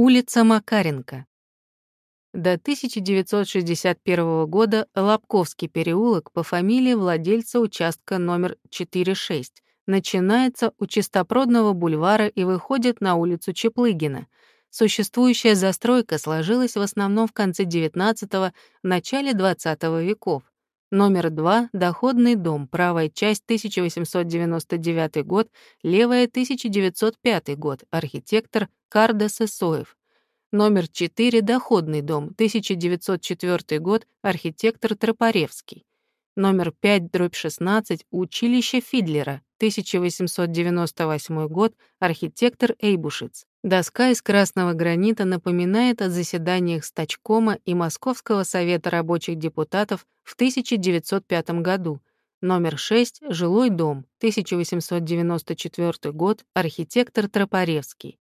Улица Макаренко. До 1961 года Лобковский переулок по фамилии владельца участка номер 46 начинается у Чистопродного бульвара и выходит на улицу Чеплыгина. Существующая застройка сложилась в основном в конце XIX – начале XX веков. Номер 2 — доходный дом, правая часть 1899 год, левая 1905 год, архитектор Карда Сысоев. Номер 4 — доходный дом, 1904 год, архитектор Тропаревский. Номер 5, дробь 16, училище Фидлера, 1898 год, архитектор Эйбушиц. Доска из красного гранита напоминает о заседаниях Стачкома и Московского совета рабочих депутатов в 1905 году. Номер 6, жилой дом, 1894 год, архитектор Тропаревский.